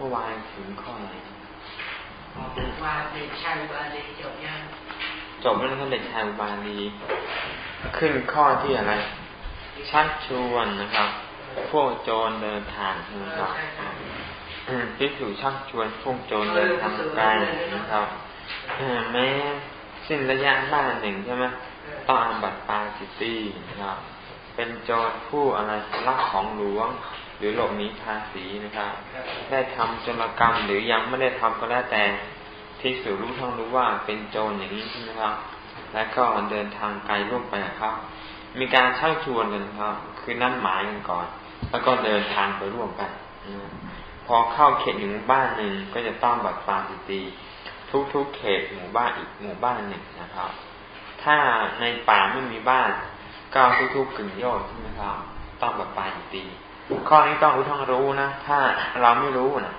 มื่อวานถึงข้อไหนว่าเด็กชายอุบาลีจบยังจบแล้วนะเด็กชายอุบาลีขึ้นข้อที่อะไร ชักชวนนะครับ พวกโจรเดินทางนะครับพิสูจชักชวนพวกโจรเดินทางไกลนะครับแม้สิ้นระยะบ้านหนึ่งใช่ไหมต้องอาบัตปาจิตี้นะครับ เป็นโจรผู้อะไรลักของหลวง หรือหลบหนีภาษีนะครับ ได้ทำจรกรรมหรือยังไม่ได้ทำก็แล้วแต่ที่สูรู้ทั้งรู้ว่าเป็นโจรอย่างนี้ใช่ไหมครับ และก็เดินทางไกลร่วมไปครับ มีการเชักชวนกันครับ คือนั่นหมายกันก่อน แล้วก็เดินทางไปร่วมกันพอเข้าเขตหมู่บ้านหนึ่งก็จะต้องบัตรฟาสิตีทุกๆเขตหมู่บ้านอีกหมู่บ้านหนึ่งนะครับ ถ้าในป่าไม่มีบ้านก็ทุกๆกึ่งโยชน์ใช่ไหมครับ ต้องบัตรฟาสิตี ข้อนี้ต้องรู้ทั้งรู้นะ ถ้าเราไม่รู้นะ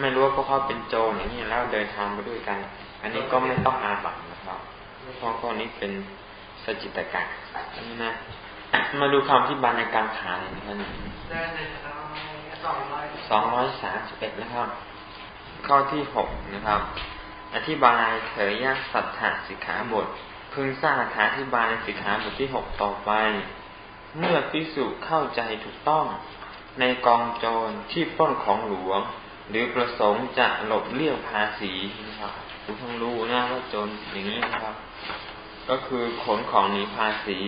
ไม่รู้ว่าพวกเขาเป็นโจรอย่างนี้แล้วเดินทางไปด้วยกัน อันนี้ก็ไม่ต้องอาบัตนะครับเพราะข้อนี้เป็นสจิตกะอันนี้นะมาดูคำที่บรรยากาศขายนะครับสองร้อยสามสิบเอ็ดนะครับ ข้อที่หกนะครับ อธิบายเถรยสัทธสิกขาบท พึงทราบอธิบายในสิกขาบทที่หกต่อไป เมื่อพิสุเข้าใจถูกต้อง ในกองโจรที่ป้นของหลวง หรือประสงค์จะหลบเลี่ยงภาษีนะครับทุกท่านรู้นะว่าโจนอย่างนี้นะครับ ก็คือขนของหนีภาษี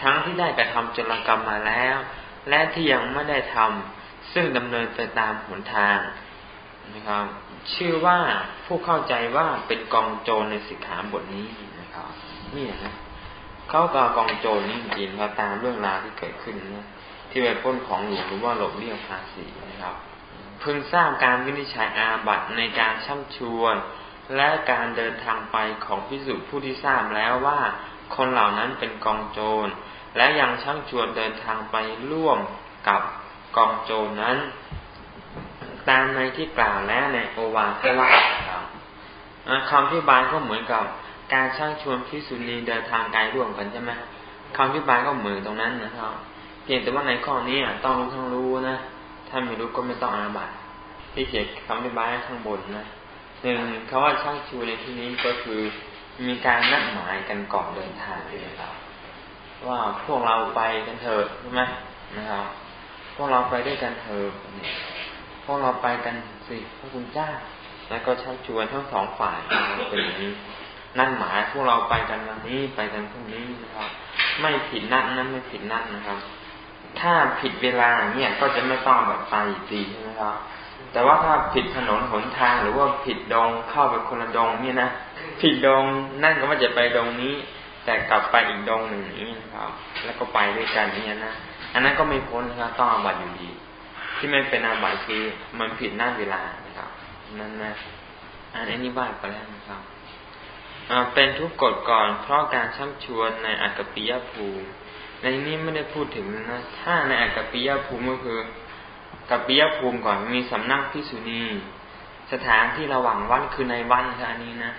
ทั้งที่ได้กระทำจรกรรมมาแล้ว และที่ยังไม่ได้ทำซึ่งดำเนินไปตามหนทางนะครับ ชื่อว่าผู้เข้าใจว่าเป็นกองโจรในสิกขาบทนี้นะครับนี่นะ เขาก็กองโจรนี่จริงครับตามเรื่องราวที่เกิดขึ้นนะที่ไปพ้นของหลวงหรือว่าหลบเลี่ยงภาษีนะครับ พึงทราบการวินิจฉัยอาบัตในการช่ำชวน และการเดินทางไปของพิสุผู้ที่ทราบแล้วว่าคนเหล่านั้นเป็นกองโจร และยังช่างชวนเดินทางไปร่วมกับกองโจรนั้น ตามในที่กล่าวแล้วในโอวาทว่าครับคำที่บายก็เหมือนกับ การช่างชวนพิสุนีเดินทางไกลร่วมกันใช่ไหมคำที่บายก็เหมือนตรงนั้นนะครับ เพียงแต่ว่าในข้อนี้ต้องรู้ทั้งรู้นะ ถ้าไม่รู้ก็ไม่ต้องอาบัตที่เขียนคำอธิบายข้างบนนะหนึ่งคาว่าช่างชูในที่นี้ก็คือมีการนัดหมายกันก่อนเดินทางนะครับ ว่าพวกเราไปกันเถอะใช่ไหมนะครับพวกเราไปด้วยกันเถอะพวกเราไปกันสิพระคุณเจ้าแล้วก็ชักชวนทั้งสองฝ่ายเป็นอย่างนี้ นั่นหมายพวกเราไปกันวันนี้ไปกันพรุ่งนี้นะครับ ไม่ผิดนัดนั้นไม่ผิดนัดนะครับ ถ้าผิดเวลาเนี่ยก็จะไม่ต้องแบบไปตีใช่ไหมครับ แต่ว่าถ้าผิดถนนหนทางหรือว่าผิดดงเข้าไปคนละดงเนี่ยนะผิดดงนั่นก็ว่าจะไปดงนี้ แต่กลับไปอีกดงหนึ่งนี้นะครับ แล้วก็ไปด้วยกันเนี่ยนะอันนั้นก็ไม่พ้นนะครับต้องอาบัตอยู่ดี ที่ไม่เป็นอาบัตคือมันผิดหน้าเวลานะครับ นั่นนะอันนี้บ้านไปแล้วนะครับ เป็นทุกกฎก่อนเพราะการชักชวนในอักปิยภูในนี้ไม่ได้พูดถึงนะ ถ้าในอักปิยภูมิก็คือกัปปิยภูมิก่อนมีสำนักพิสุณีสถานที่ระหว่างวัดคือในวัดนะอันนี้นะ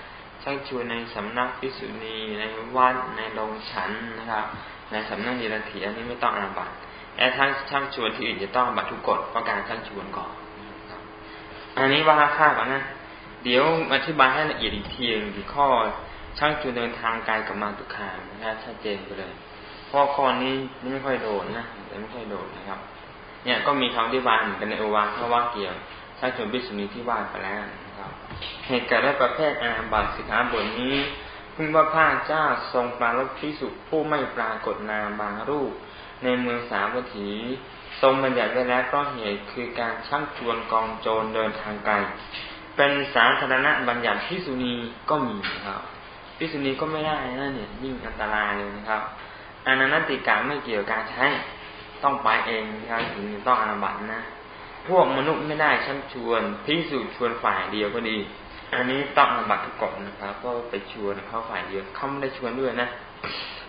ชักชวนในสำนักพิสุณีในวัดในโรงฉันนะครับ ในสำนักเดรัถีอันนี้ไม่ต้องอาบัตแต่ถ้าชักชวนที่อื่นจะต้องบัตรทุกกฎเพราะการชักชวนก่อนอันนี้ว่าค่าก่อนนะ เดี๋ยวอธิบายให้ละเอียดอีกทีหนึ่งที่ข้อช่างชวนเดินทางไกลกับมาตุคามนะชัดเจนไปเลยเพราะข้อนี้ไม่ค่อยโดนนะแต่ไม่ค่อยโดนนะครับ เนี่ยก็มีคำที่บานเหมือนกันในโอวาทว่าเกี่ยวถ้าชนพิสุนีที่ว่าไปแล้วนะครับ เหตุการณ์และประเภทอาบัติสิกขาบทนี้พึ่งว่าพระเจ้าทรงปราลบพิสุผู้ไม่ปรากฏนามบางรูป ในเมืองสาวัตถีทรงบัญญัติไว้แล้วก็เหตุคือการชักชวนกองโจรเดินทางไกล เป็นสาธารณบัญญัติพิสุนีก็มีครับพิสุนีก็ไม่ได้นะเนี่ยยิ่งอันตรายเลยนะครับอนันติกาไม่เกี่ยวกับการใช้ต้องไปเองนะครับถึงต้องอนาบัตนะ พวกมนุษย์ไม่ได้ชักชวนพิสูจชวนฝ่ายเดียวก็ดี อันนี้ต้องอนาบัตทุกกฎนนะครับ ก็ไปชวนเขาฝ่ายเดียวเขาไม่ได้ชวนด้วยนะ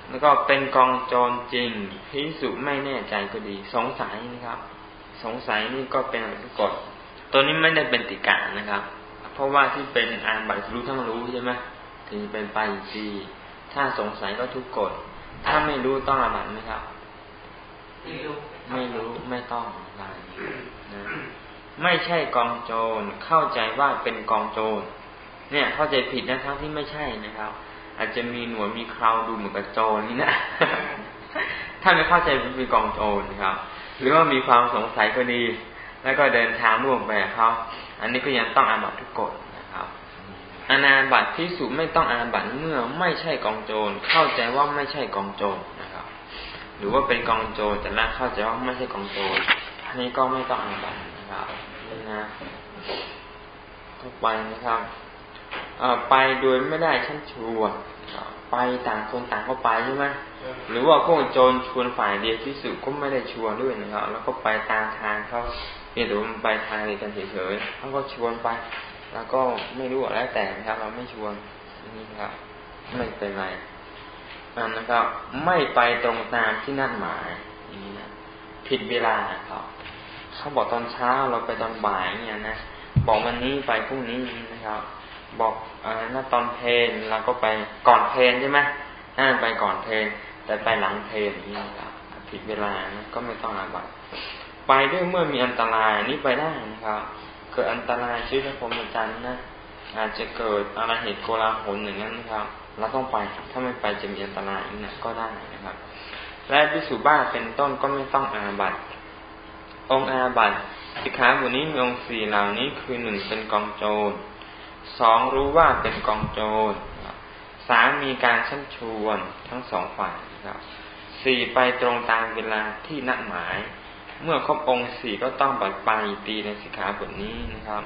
แล้วก็เป็นกองจรจริงพิสูจไม่แน่ใจก็ดี สงสัยนะครับ สงสัยนี่ก็เป็นอนาบัตทุกกฎตัวนี้ไม่ได้เป็นติกานะครับ เพราะว่าที่เป็นอาบัตรู้ทั้งรู้ใช่ไหมถึงเป็นไปจีถ้าสงสัยก็ทุกกฎถ้าไม่รู้ต้องอาบัตไหมครับ ไม่รู้ไม่รู้ไม่ต้องอะไรนะไม่ใช่กองโจรเข้าใจว่าเป็นกองโจรเนี่ย เข้าใจผิดนะทั้งที่ไม่ใช่นะครับ อาจจะมีหนวดมีคราวดูเหมือนกับโจรนี่นะถ้าไม่เข้าใจเป็นกองโจรนะครับ หรือว่ามีความสงสัยก็ดี แล้วก็เดินทางร่วมไปเขา อันนี้ก็ยังต้องอาบัตทุกกฎนะครับอนาบัตพิสุไม่ต้องอาบัตเมื่อไม่ใช่กองโจรเข้าใจว่าไม่ใช่กองโจรนะครับ หรือว่าเป็นกองโจรแต่ละเข้าใจว่าไม่ใช่กองโจรอันนี้ก็ไม่ต้องอาบัตนะครับนี่นะต่อไปนะครับไปโดยไม่ได้ชั้นชวนไปต่างคนต่างก็ไปใช่ไหมหรือว่าพวกโจรชวนฝ่ายเดียวที่สุดก็ไม่ได้ชวนด้วยนะครับ แล้วก็ไปตามทางเขา พียงแต่ว่ามันไปทางเดียวกันเฉยๆเขาก็ชวนไป แล้วก็ไม่รู้อะไรแต่นะครับ เราไม่ชวนนี่ครับ ไม่เป็นไรนะครับ ไม่ไปตรงตามที่นั่นหมายนี่นะผิดเวลาครับ เขาบอกตอนเช้าเราไปตอนบ่ายเนี่ยนะบอกวันนี้ไปพรุ่งนี้นะครับ บอกอ่าตอนเพลนเราก็ไปก่อนเพลนใช่ไหมน่าไปก่อนเพลนแต่ไปหลังเพลนนี่นะครับผิดเวลานะก็ไม่ต้องอาบัต ไปด้วยเมื่อมีอันตรายนี่ไปได้นะครับ เกิดอันตรายชีวิตพรหมจรรย์นะอาจจะเกิดอะไรเหตุโกลาหลอย่างนั้นนะครับ เราต้องไปถ้าไม่ไปจะมีอันตรายนะก็ได้นะครับ และพิสุบ้าเป็นต้นก็ไม่ต้องอาบัตองอาบัตสิกขาบทนี้มีองค์สี่เหล่านี้คือหนึ่งเป็นกองโจรสองรู้ว่าเป็นกองโจรสามมีการชั้นชวนทั้งสองฝ่ายนะครับสี่ไปตรงตามเวลาที่นัดหมาย เมื่อครบองค์สี่ก็ต้องบัดไปตีในสิกขาบทนี้นะครับ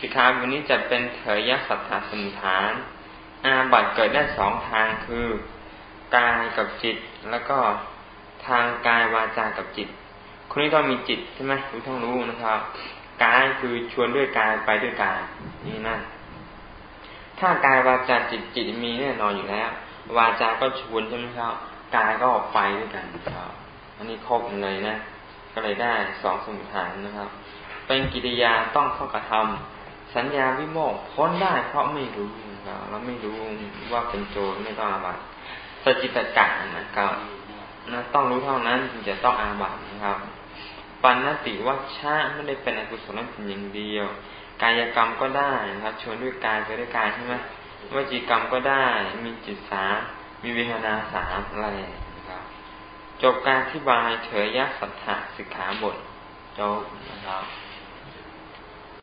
สิกขาบทนี้จะเป็นเถรยสัทธาสมุฐาน อาบัตเกิดได้สองทางคือกายกับจิต แล้วก็ทางกายวาจากับจิต คนนี้ต้องมีจิตใช่ไหมรู้ต้องรู้นะครับกายคือชวนด้วยกายไปด้วยกายนี่นั่นถ้ากายวาจาจิตจิตมีแน่นอนอยู่แล้ว วาจาก็ชวนใช่ไหมครับกายก็ออกไปด้วยกันครับ อันนี้ครบเลยนะ ก็เลยได้สองสมุทฐานนะครับ เป็นกิริยาต้องเข้ากระทำสัญญาวิโมกพ้นได้เพราะไม่รู้นะครับเราไม่รู้ว่าเป็นโจรไม่ต้องอาบัติสจิตกะนะครับนะต้องรู้เท่านั้นถึงจะต้องอาบัตินะครับ ปันนติวัชชะไม่ได้เป็นอกุศลเพียงอย่างเดียว กายกรรมก็ได้นะครับ ชวนด้วยกายไปด้วยกายใช่ไหมวจีกรรมก็ได้ มีจิตสามมีวิหานาสามอะไร จบการที่บายเถยยสัทธาสิกขาบทจบนะครับ